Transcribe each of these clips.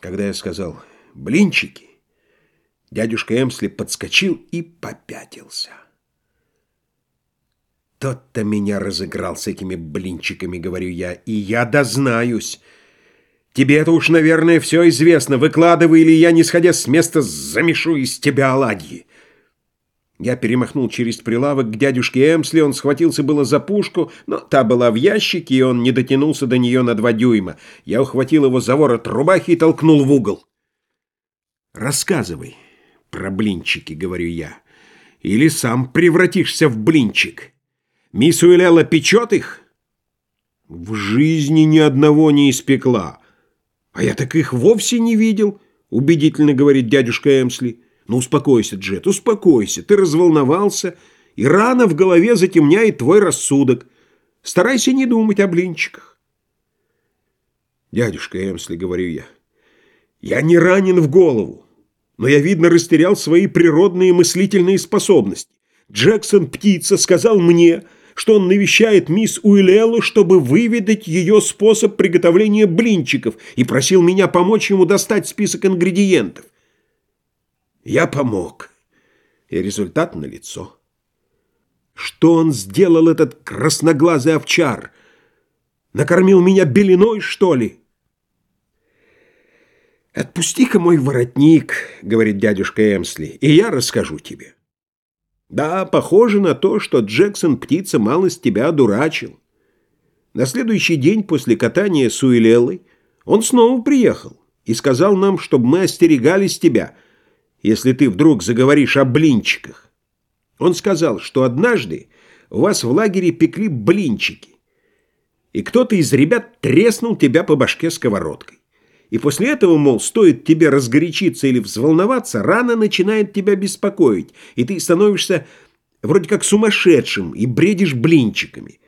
Когда я сказал «блинчики», дядюшка Эмсли подскочил и попятился. Тот-то меня разыграл с этими блинчиками, говорю я, и я дознаюсь. Тебе это уж, наверное, все известно. Выкладывай, или я, не сходя с места, замешу из тебя оладьи. Я перемахнул через прилавок к дядюшке Эмсли, он схватился было за пушку, но та была в ящике, и он не дотянулся до нее на два дюйма. Я ухватил его за ворот рубахи и толкнул в угол. «Рассказывай про блинчики», — говорю я, — «или сам превратишься в блинчик». Мисс Уилlela печет их? В жизни ни одного не испекла. А я так их вовсе не видел, убедительно говорит дядюшка Эмсли. Ну, успокойся, Джет, успокойся. Ты разволновался, и рана в голове затемняет твой рассудок. Старайся не думать о блинчиках. Дядюшка Эмсли, говорю я, я не ранен в голову, но я, видно, растерял свои природные мыслительные способности. Джексон, птица, сказал мне, что он навещает мисс Уилеллу, чтобы выведать ее способ приготовления блинчиков, и просил меня помочь ему достать список ингредиентов. Я помог, и результат налицо. Что он сделал, этот красноглазый овчар? Накормил меня белиной, что ли? «Отпусти-ка мой воротник», — говорит дядюшка Эмсли, — «и я расскажу тебе». Да, похоже на то, что Джексон птица малость тебя одурачил. На следующий день после катания с Уилеллой он снова приехал и сказал нам, чтобы мы остерегались тебя, если ты вдруг заговоришь о блинчиках. Он сказал, что однажды у вас в лагере пекли блинчики, и кто-то из ребят треснул тебя по башке сковородкой. И после этого, мол, стоит тебе разгорячиться или взволноваться, рана начинает тебя беспокоить, и ты становишься вроде как сумасшедшим и бредишь блинчиками.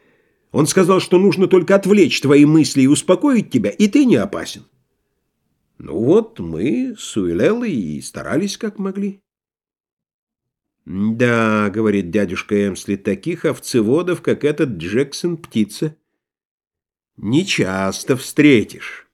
Он сказал, что нужно только отвлечь твои мысли и успокоить тебя, и ты не опасен. Ну вот, мы с Уилеллой и старались как могли. «Да, — говорит дядюшка Эмсли, — таких овцеводов, как этот Джексон, птица, не часто встретишь».